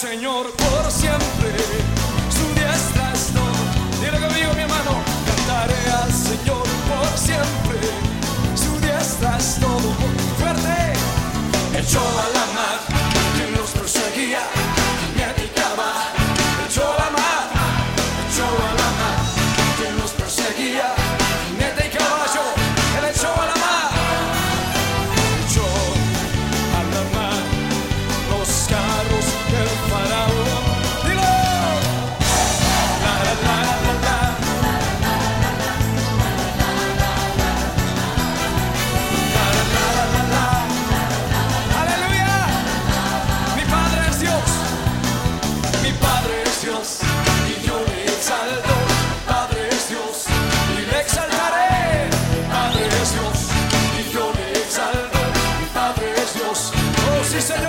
Señor por siempre. Su diestra es todo. Dile conmigo, mi hermano, cantaré al Señor por siempre. Su diestra es todo. Fuerte. Hecho sí, Señor.